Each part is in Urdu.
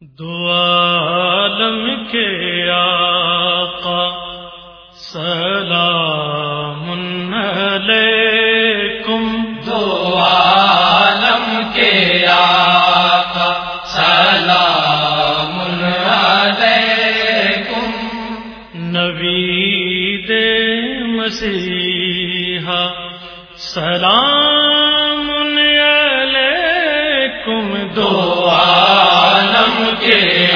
دو عالم کے آقا سلام علیکم۔ دو عالم کے آقا سلام علیکم۔ نبی دے مسیحا سلام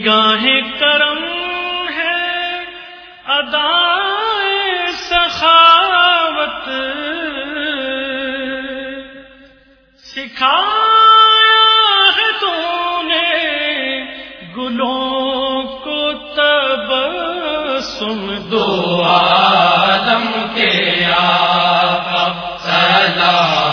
نگاہ کرم ہے، ادائے سخاوت۔ سکھایا ہے تو نے گلوں کو تب سم دو عالم کے آقا سلام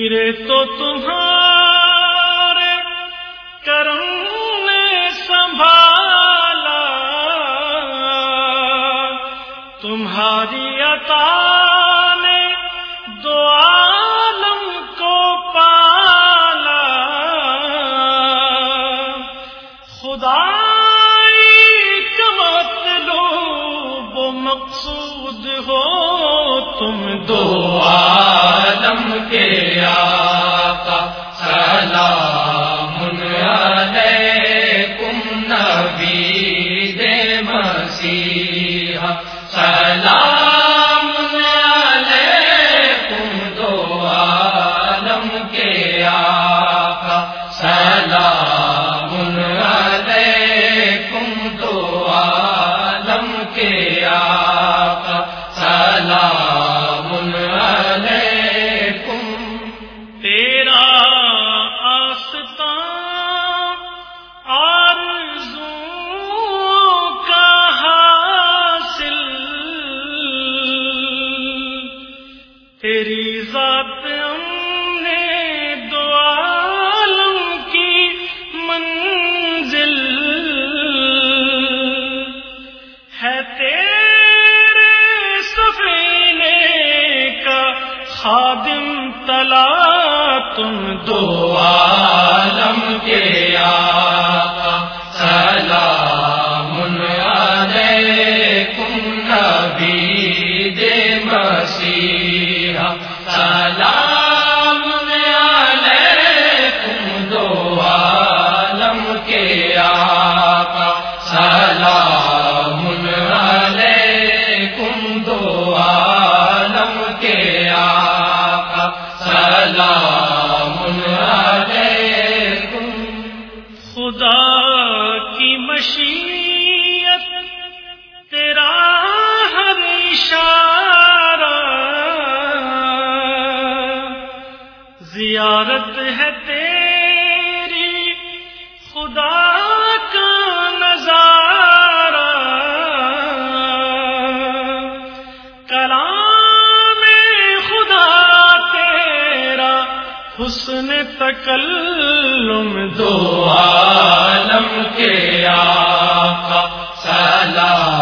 گرے تو تمہارے کرم نے سنبھالا۔ تمہاری عطا نے دو عالم کو پالا۔ خدائی کا مطلوب و مقصود ہو تم دو دو عالم کے تم دو عالم کے آ زیارت ہے تیری، خدا کا نظارہ۔ کلام خدا تیرا، حسن تکلم دو عالم کے آقا۔ سلام۔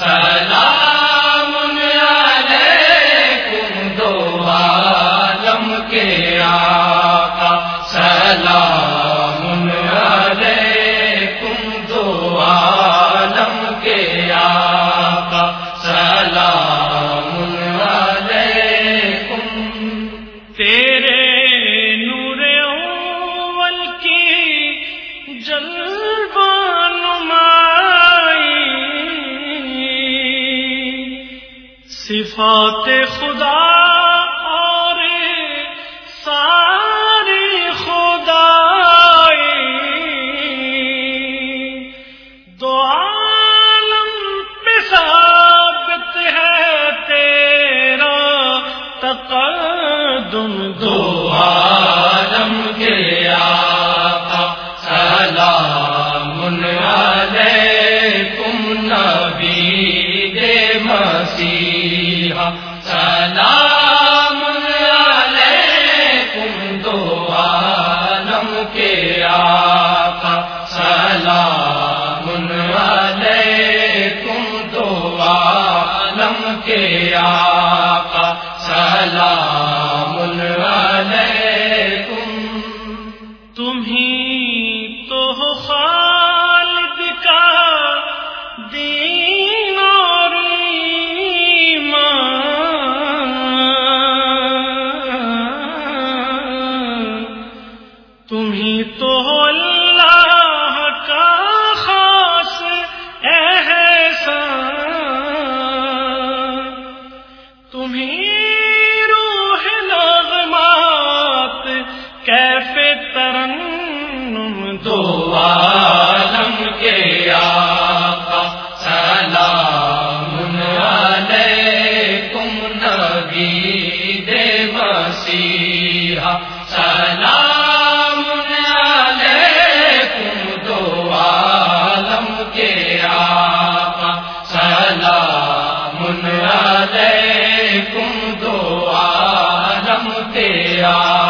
سلام سلام علیکم دو عالم کے آ عالم عالم تیرا۔